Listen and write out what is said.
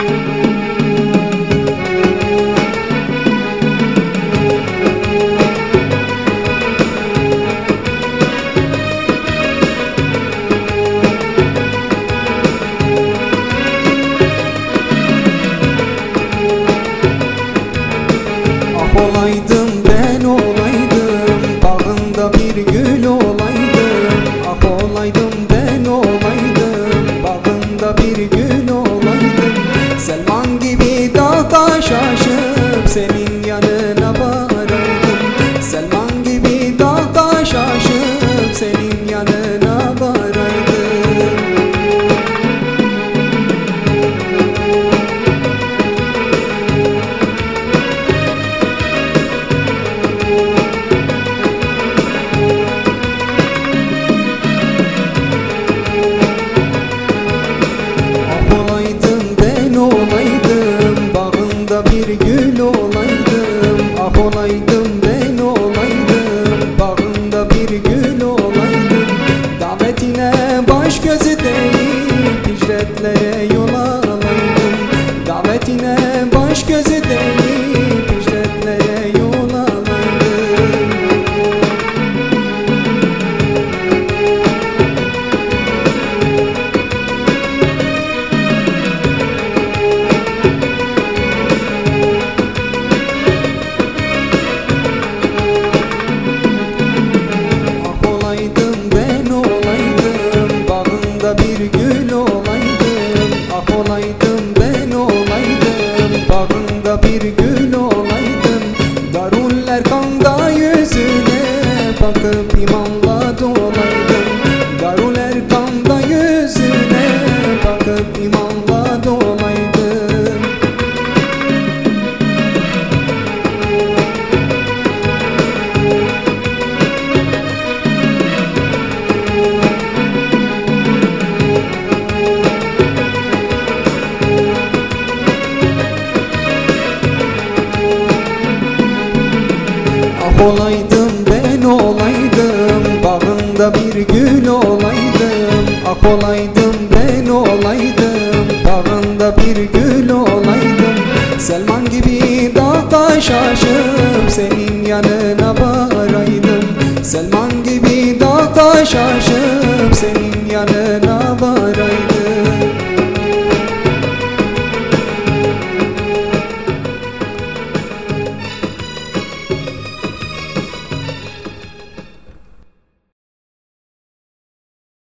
Ah olaydım ben olaydım Bağında bir gül olaydım. Ah olaydım ben olaydım Bağında bir gül Mulher com dó. Olaydım ben olaydım. Bağında bir gül olaydım. Ah olaydım ben olaydım. Bağında bir gül olaydım. Selman gibi dağ taş aşıp Senin yanına varaydım. Selman gibi dağ taş aşıp Senin yanına